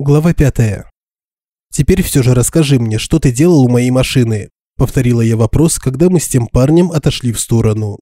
Глава пятая. «Теперь все же расскажи мне, что ты делал у моей машины?» Повторила я вопрос, когда мы с тем парнем отошли в сторону.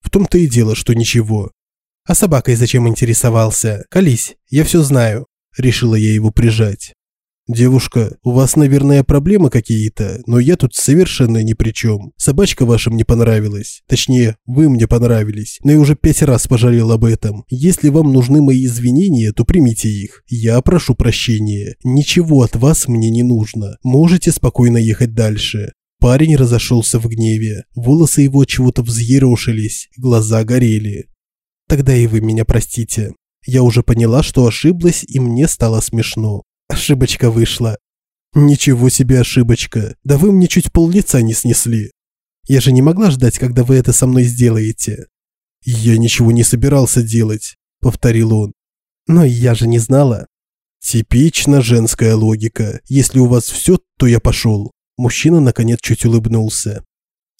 В том-то и дело, что ничего. А собакой зачем интересовался? Колись, я все знаю. Решила я его прижать. «Девушка, у вас, наверное, проблемы какие-то, но я тут совершенно ни при чем. Собачка ваша мне понравилась. Точнее, вы мне понравились, но я уже пять раз пожалел об этом. Если вам нужны мои извинения, то примите их. Я прошу прощения. Ничего от вас мне не нужно. Можете спокойно ехать дальше». Парень разошелся в гневе. Волосы его чего-то взъерошились, глаза горели. «Тогда и вы меня простите. Я уже поняла, что ошиблась, и мне стало смешно. Ошибочка вышла. Ничего себе ошибочка. Да вы мне чуть пол лица не снесли. Я же не могла ждать, когда вы это со мной сделаете. Я ничего не собирался делать, повторил он. Но я же не знала. Типично женская логика. Если у вас все, то я пошел. Мужчина наконец чуть улыбнулся.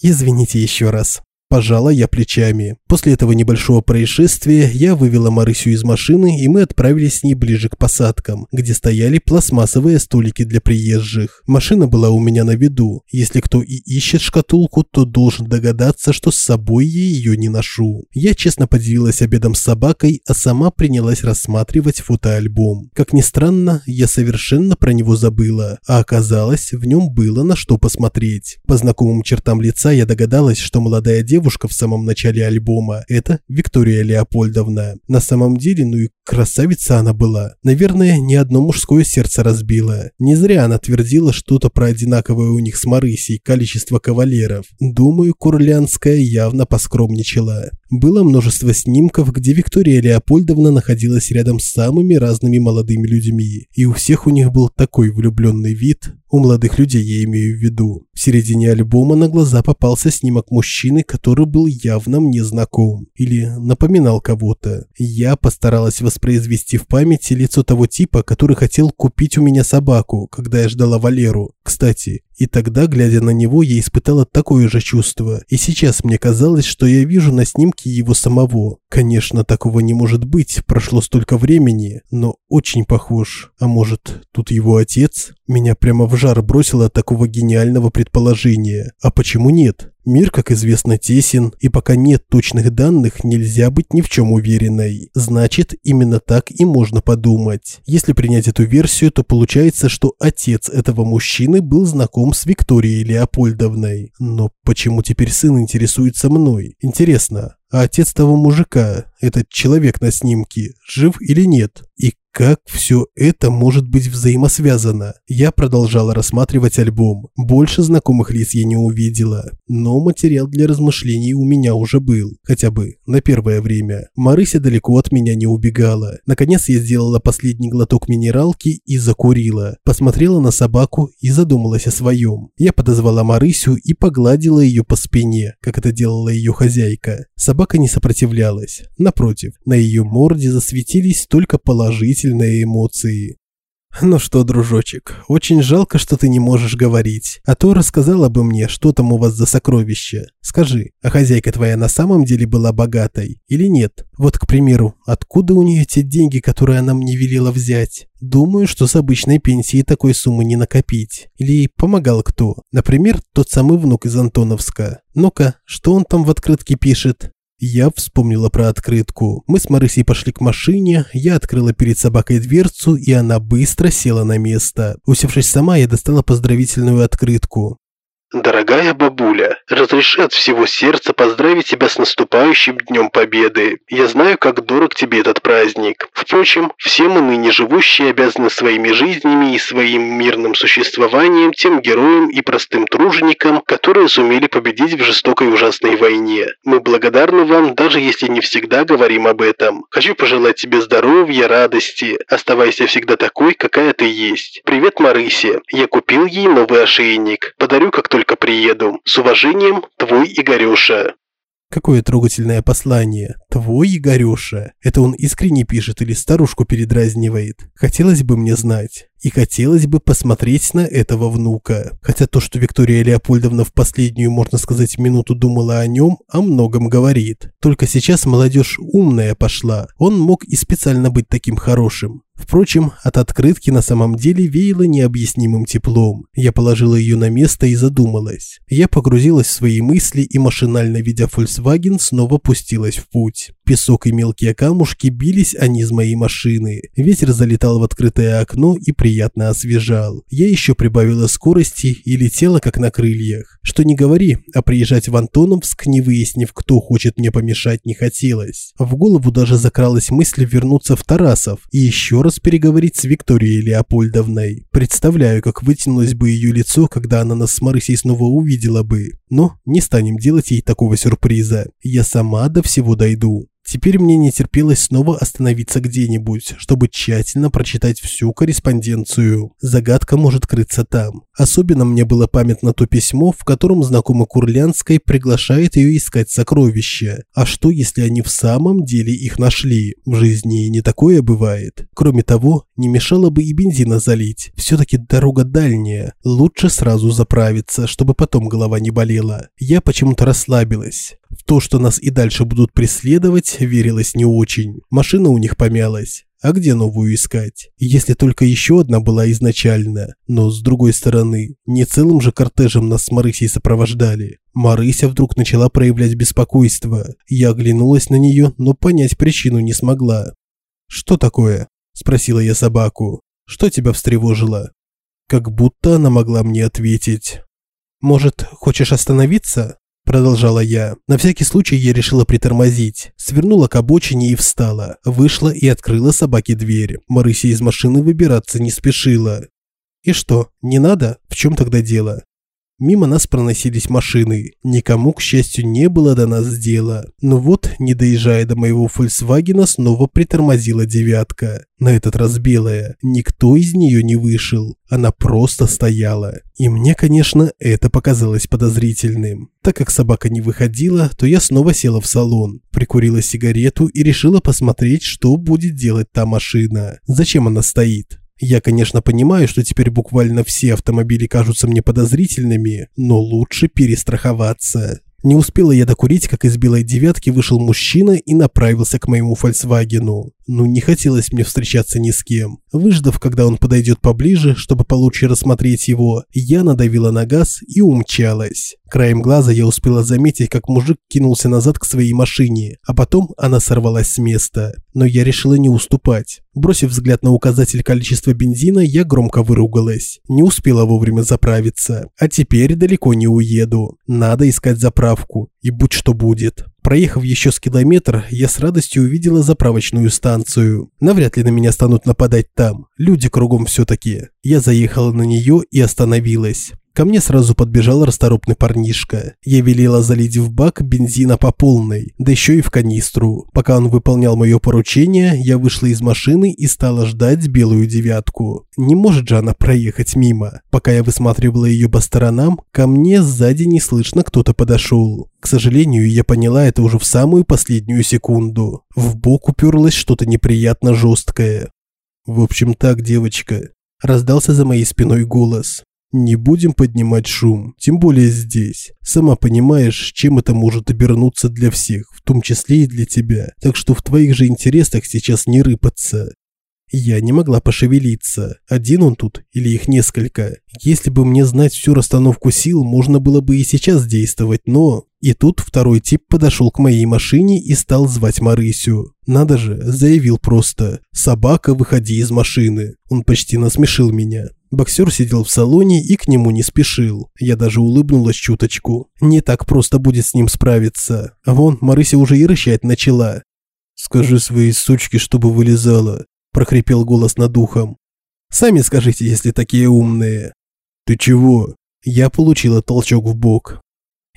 Извините еще раз. Пожала я плечами. После этого небольшого происшествия я вывела Марысю из машины, и мы отправились с ней ближе к посадкам, где стояли пластмассовые столики для приезжих. Машина была у меня на виду. Если кто и ищет шкатулку, то должен догадаться, что с собой я ее не ношу. Я честно поделилась обедом с собакой, а сама принялась рассматривать фотоальбом. Как ни странно, я совершенно про него забыла, а оказалось, в нем было на что посмотреть. По знакомым чертам лица я догадалась, что молодая девушка девушка в самом начале альбома – это Виктория Леопольдовна. На самом деле, ну и красавица она была. Наверное, ни одно мужское сердце разбила. Не зря она твердила что-то про одинаковое у них с Марысей количество кавалеров. Думаю, Курлянская явно поскромничала. Было множество снимков, где Виктория Леопольдовна находилась рядом с самыми разными молодыми людьми. И у всех у них был такой влюбленный вид. У молодых людей я имею в виду. В середине альбома на глаза попался снимок мужчины, который был явно мне знаком. Или напоминал кого-то. Я постаралась воспроизвести в памяти лицо того типа, который хотел купить у меня собаку, когда я ждала Валеру. Кстати, и тогда, глядя на него, я испытала такое же чувство. И сейчас мне казалось, что я вижу на снимке его самого. Конечно, такого не может быть, прошло столько времени, но очень похож. А может, тут его отец? Меня прямо в жар бросило от такого гениального предположения. А почему нет? Мир, как известно, тесен, и пока нет точных данных, нельзя быть ни в чем уверенной. Значит, именно так и можно подумать. Если принять эту версию, то получается, что отец этого мужчины был знаком с Викторией Леопольдовной. Но почему теперь сын интересуется мной? Интересно, а отец того мужика, этот человек на снимке, жив или нет? И как все это может быть взаимосвязано? Я продолжала рассматривать альбом. Больше знакомых лиц я не увидела. Но материал для размышлений у меня уже был. Хотя бы на первое время. Марыся далеко от меня не убегала. Наконец я сделала последний глоток минералки и закурила. Посмотрела на собаку и задумалась о своем. Я подозвала Марысю и погладила ее по спине, как это делала ее хозяйка. Собака не сопротивлялась. Напротив, на ее морде засветились только положительные положительные эмоции. «Ну что, дружочек, очень жалко, что ты не можешь говорить. А то рассказала бы мне, что там у вас за сокровище. Скажи, а хозяйка твоя на самом деле была богатой или нет? Вот, к примеру, откуда у нее те деньги, которые она мне велела взять? Думаю, что с обычной пенсии такой суммы не накопить. Или помогал кто? Например, тот самый внук из Антоновска. Ну-ка, что он там в открытке пишет? Я вспомнила про открытку. Мы с Марысей пошли к машине, я открыла перед собакой дверцу, и она быстро села на место. Усевшись сама, я достала поздравительную открытку. Дорогая бабуля, разреши от всего сердца поздравить тебя с наступающим Днем Победы. Я знаю, как дорог тебе этот праздник. Впрочем, все мы ныне живущие обязаны своими жизнями и своим мирным существованием тем героям и простым труженикам, которые сумели победить в жестокой ужасной войне. Мы благодарны вам, даже если не всегда говорим об этом. Хочу пожелать тебе здоровья, радости. Оставайся всегда такой, какая ты есть. Привет, Марысе. Я купил ей новый ошейник. Подарю, как только приеду. С уважением, твой Игорюша. Какое трогательное послание. Твой Игорюша. Это он искренне пишет или старушку передразнивает? Хотелось бы мне знать. И хотелось бы посмотреть на этого внука. Хотя то, что Виктория Леопольдовна в последнюю, можно сказать, минуту думала о нем, о многом говорит. Только сейчас молодежь умная пошла. Он мог и специально быть таким хорошим. Впрочем, от открытки на самом деле веяло необъяснимым теплом. Я положила ее на место и задумалась. Я погрузилась в свои мысли и машинально видя Volkswagen снова пустилась в путь. Песок и мелкие камушки бились они из моей машины. Ветер залетал в открытое окно и приятно освежал. Я еще прибавила скорости и летела как на крыльях. Что не говори, а приезжать в Антоновск, не выяснив, кто хочет мне помешать, не хотелось. В голову даже закралась мысль вернуться в Тарасов и еще раз переговорить с Викторией Леопольдовной. Представляю, как вытянулось бы ее лицо, когда она нас с Марысей снова увидела бы. Но не станем делать ей такого сюрприза. Я сама до всего дойду. Теперь мне не терпелось снова остановиться где-нибудь, чтобы тщательно прочитать всю корреспонденцию. Загадка может крыться там. Особенно мне было памятно то письмо, в котором знакомый Курлянской приглашает ее искать сокровища. А что, если они в самом деле их нашли? В жизни не такое бывает. Кроме того, не мешало бы и бензина залить. Все-таки дорога дальняя. Лучше сразу заправиться, чтобы потом голова не болела. Я почему-то расслабилась. В то, что нас и дальше будут преследовать, верилось не очень. Машина у них помялась. А где новую искать? Если только еще одна была изначально. Но с другой стороны, не целым же кортежем нас с Марысей сопровождали. Марыся вдруг начала проявлять беспокойство. Я оглянулась на нее, но понять причину не смогла. «Что такое?» – спросила я собаку. «Что тебя встревожило?» Как будто она могла мне ответить. «Может, хочешь остановиться?» Продолжала я. На всякий случай я решила притормозить. Свернула к обочине и встала. Вышла и открыла собаке дверь. Марыся из машины выбираться не спешила. «И что, не надо? В чем тогда дело?» Мимо нас проносились машины. Никому, к счастью, не было до нас дела. Но вот, не доезжая до моего «Фольксвагена», снова притормозила «девятка». На этот раз белая. Никто из нее не вышел. Она просто стояла. И мне, конечно, это показалось подозрительным. Так как собака не выходила, то я снова села в салон, прикурила сигарету и решила посмотреть, что будет делать та машина. Зачем она стоит? Я, конечно, понимаю, что теперь буквально все автомобили кажутся мне подозрительными, но лучше перестраховаться. Не успела я докурить, как из белой девятки вышел мужчина и направился к моему «Фольксвагену». Ну, не хотелось мне встречаться ни с кем. Выждав, когда он подойдет поближе, чтобы получше рассмотреть его, я надавила на газ и умчалась. Краем глаза я успела заметить, как мужик кинулся назад к своей машине, а потом она сорвалась с места. Но я решила не уступать. Бросив взгляд на указатель количества бензина, я громко выругалась. Не успела вовремя заправиться. А теперь далеко не уеду. Надо искать заправку. И будь что будет. Проехав еще с километр, я с радостью увидела заправочную станцию. Навряд ли на меня станут нападать там. Люди кругом все-таки. Я заехала на нее и остановилась. Ко мне сразу подбежал расторопный парнишка. Я велела залить в бак бензина по полной, да еще и в канистру. Пока он выполнял мое поручение, я вышла из машины и стала ждать белую девятку. Не может же она проехать мимо. Пока я высматривала ее по сторонам, ко мне сзади неслышно кто-то подошел. К сожалению, я поняла это уже в самую последнюю секунду. В бок уперлось что-то неприятно жесткое. «В общем так, девочка», – раздался за моей спиной голос. Не будем поднимать шум, тем более здесь. Сама понимаешь, чем это может обернуться для всех, в том числе и для тебя. Так что в твоих же интересах сейчас не рыпаться. Я не могла пошевелиться. Один он тут или их несколько. Если бы мне знать всю расстановку сил, можно было бы и сейчас действовать, но... И тут второй тип подошел к моей машине и стал звать Марысю. Надо же, заявил просто «Собака, выходи из машины». Он почти насмешил меня. Боксер сидел в салоне и к нему не спешил. Я даже улыбнулась чуточку. Не так просто будет с ним справиться. А вон, Марыся уже и рычать начала. «Скажи своей сучке, чтобы вылезала», – прохрипел голос над ухом. «Сами скажите, если такие умные». «Ты чего?» Я получила толчок в бок.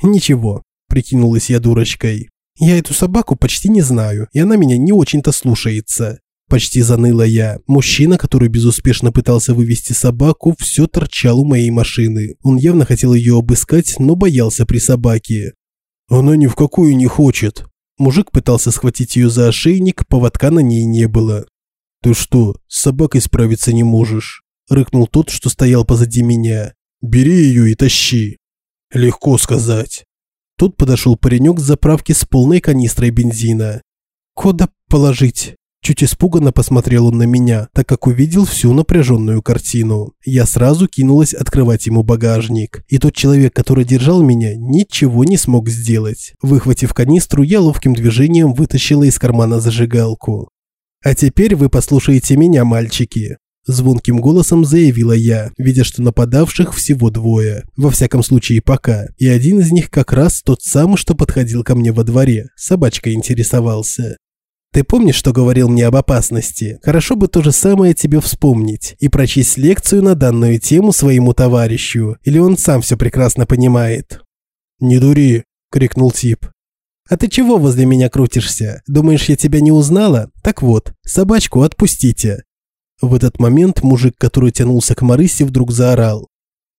«Ничего», – прикинулась я дурочкой. «Я эту собаку почти не знаю, и она меня не очень-то слушается. Почти заныла я. Мужчина, который безуспешно пытался вывести собаку, все торчал у моей машины. Он явно хотел ее обыскать, но боялся при собаке. «Она ни в какую не хочет». Мужик пытался схватить ее за ошейник, поводка на ней не было. «Ты что, с собакой справиться не можешь?» – рыкнул тот, что стоял позади меня. «Бери ее и тащи». «Легко сказать». Тут подошел паренек с заправки с полной канистрой бензина. «Куда положить?» Чуть испуганно посмотрел он на меня, так как увидел всю напряженную картину. Я сразу кинулась открывать ему багажник. И тот человек, который держал меня, ничего не смог сделать. Выхватив канистру, я ловким движением вытащила из кармана зажигалку. «А теперь вы послушаете меня, мальчики», – звонким голосом заявила я, видя, что нападавших всего двое. Во всяком случае, пока. И один из них как раз тот самый, что подходил ко мне во дворе. Собачка интересовался. Ты помнишь, что говорил мне об опасности? Хорошо бы то же самое тебе вспомнить и прочесть лекцию на данную тему своему товарищу, или он сам все прекрасно понимает. «Не дури!» – крикнул тип. «А ты чего возле меня крутишься? Думаешь, я тебя не узнала? Так вот, собачку отпустите!» В этот момент мужик, который тянулся к Марысе, вдруг заорал.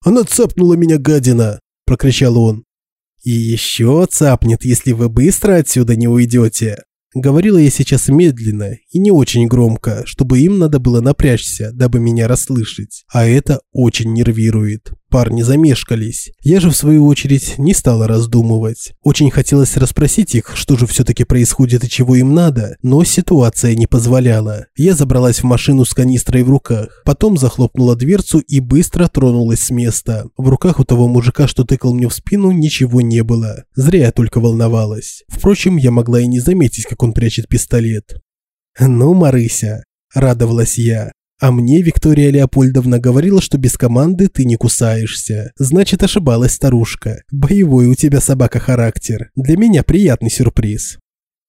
«Она цапнула меня, гадина!» – прокричал он. «И еще цапнет, если вы быстро отсюда не уйдете!» Говорила я сейчас медленно и не очень громко, чтобы им надо было напрячься, дабы меня расслышать. А это очень нервирует. Парни замешкались. Я же, в свою очередь, не стала раздумывать. Очень хотелось расспросить их, что же все-таки происходит и чего им надо, но ситуация не позволяла. Я забралась в машину с канистрой в руках, потом захлопнула дверцу и быстро тронулась с места. В руках у того мужика, что тыкал мне в спину, ничего не было. Зря я только волновалась. Впрочем, я могла и не заметить, как он прячет пистолет. «Ну, Марыся», – радовалась я, а мне Виктория Леопольдовна говорила, что без команды ты не кусаешься. Значит, ошибалась старушка. Боевой у тебя собака характер. Для меня приятный сюрприз.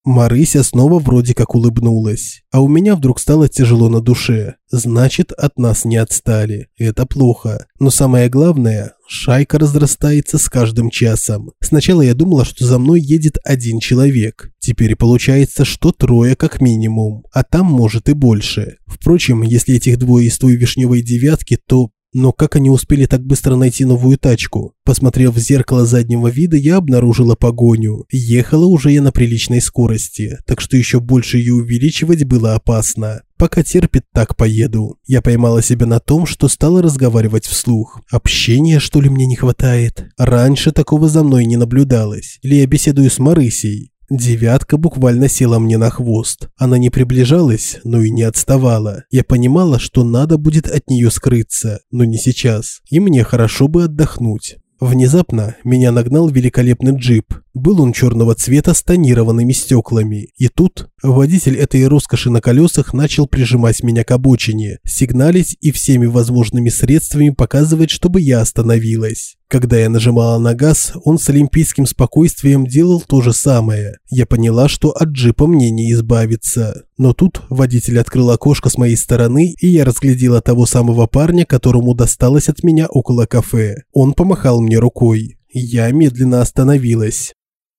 Марыся снова вроде как улыбнулась, а у меня вдруг стало тяжело на душе. Значит, от нас не отстали. Это плохо. Но самое главное, шайка разрастается с каждым часом. Сначала я думала, что за мной едет один человек. Теперь получается, что трое как минимум, а там может и больше. Впрочем, если этих двое из той вишневой девятки, то но как они успели так быстро найти новую тачку? Посмотрев в зеркало заднего вида, я обнаружила погоню. Ехала уже я на приличной скорости, так что еще больше ее увеличивать было опасно. Пока терпит, так поеду. Я поймала себя на том, что стала разговаривать вслух. Общения, что ли, мне не хватает? Раньше такого за мной не наблюдалось. Или я беседую с Марысей? Девятка буквально села мне на хвост. Она не приближалась, но и не отставала. Я понимала, что надо будет от нее скрыться, но не сейчас. И мне хорошо бы отдохнуть. Внезапно меня нагнал великолепный джип. Был он черного цвета с тонированными стеклами. И тут водитель этой роскоши на колесах начал прижимать меня к обочине, сигналить и всеми возможными средствами показывать, чтобы я остановилась. Когда я нажимала на газ, он с олимпийским спокойствием делал то же самое. Я поняла, что от джипа мне не избавиться. Но тут водитель открыл окошко с моей стороны, и я разглядела того самого парня, которому досталось от меня около кафе. Он помахал мне рукой. Я медленно остановилась.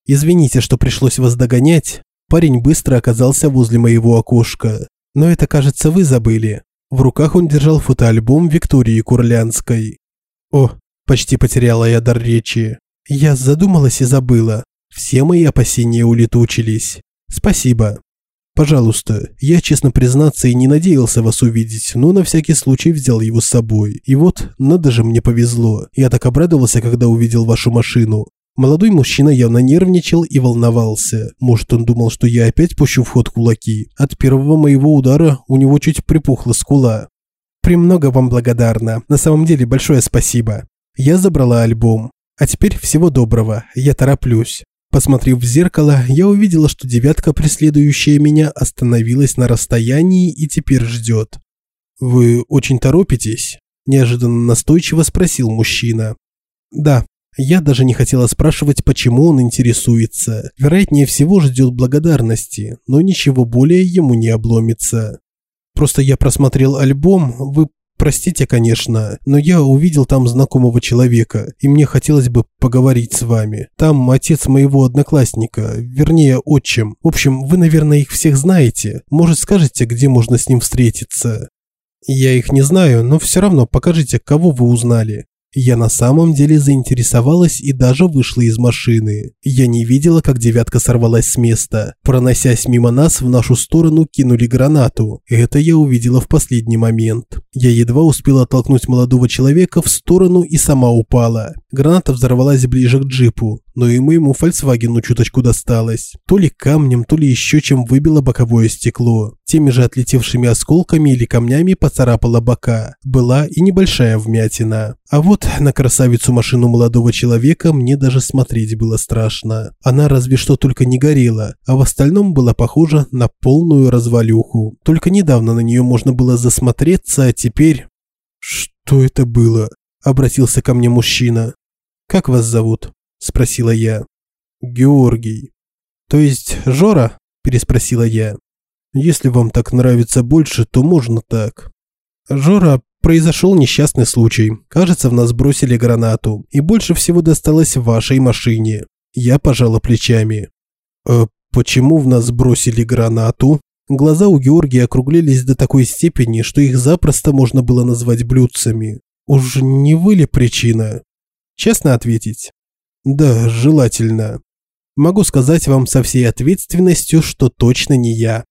Извините, что пришлось вас догонять. Парень быстро оказался возле моего окошка. Но это, кажется, вы забыли. В руках он держал фотоальбом Виктории Курлянской. О, Почти потеряла я дар речи. Я задумалась и забыла. Все мои опасения улетучились. Спасибо. Пожалуйста, я, честно признаться, и не надеялся вас увидеть, но на всякий случай взял его с собой. И вот, надо же, мне повезло. Я так обрадовался, когда увидел вашу машину. Молодой мужчина явно нервничал и волновался. Может, он думал, что я опять пущу в ход кулаки. От первого моего удара у него чуть припухла скула. «Премного вам благодарна. На самом деле, большое спасибо. Я забрала альбом. А теперь всего доброго, я тороплюсь. Посмотрев в зеркало, я увидела, что девятка, преследующая меня, остановилась на расстоянии и теперь ждет. «Вы очень торопитесь?» – неожиданно настойчиво спросил мужчина. «Да». Я даже не хотела спрашивать, почему он интересуется. Вероятнее всего ждет благодарности, но ничего более ему не обломится. Просто я просмотрел альбом, вы Простите, конечно, но я увидел там знакомого человека, и мне хотелось бы поговорить с вами. Там отец моего одноклассника, вернее, отчим. В общем, вы, наверное, их всех знаете. Может, скажете, где можно с ним встретиться? Я их не знаю, но все равно покажите, кого вы узнали. Я на самом деле заинтересовалась и даже вышла из машины. Я не видела, как девятка сорвалась с места. Проносясь мимо нас, в нашу сторону кинули гранату. Это я увидела в последний момент. Я едва успела оттолкнуть молодого человека в сторону и сама упала. Граната взорвалась ближе к джипу. Но и моему Фольксвагену чуточку досталось. То ли камнем, то ли еще чем выбило боковое стекло. Теми же отлетевшими осколками или камнями поцарапала бока. Была и небольшая вмятина. А вот на красавицу машину молодого человека мне даже смотреть было страшно. Она разве что только не горела, а в остальном была похожа на полную развалюху. Только недавно на нее можно было засмотреться, а теперь... Что это было? Обратился ко мне мужчина. «Как вас зовут?» – спросила я. «Георгий». «То есть Жора?» – переспросила я. «Если вам так нравится больше, то можно так». «Жора, произошел несчастный случай. Кажется, в нас бросили гранату, и больше всего досталось вашей машине». Я пожала плечами. «Э, почему в нас бросили гранату?» Глаза у Георгия округлились до такой степени, что их запросто можно было назвать блюдцами. Уж не вы ли причина? Честно ответить? Да, желательно. Могу сказать вам со всей ответственностью, что точно не я.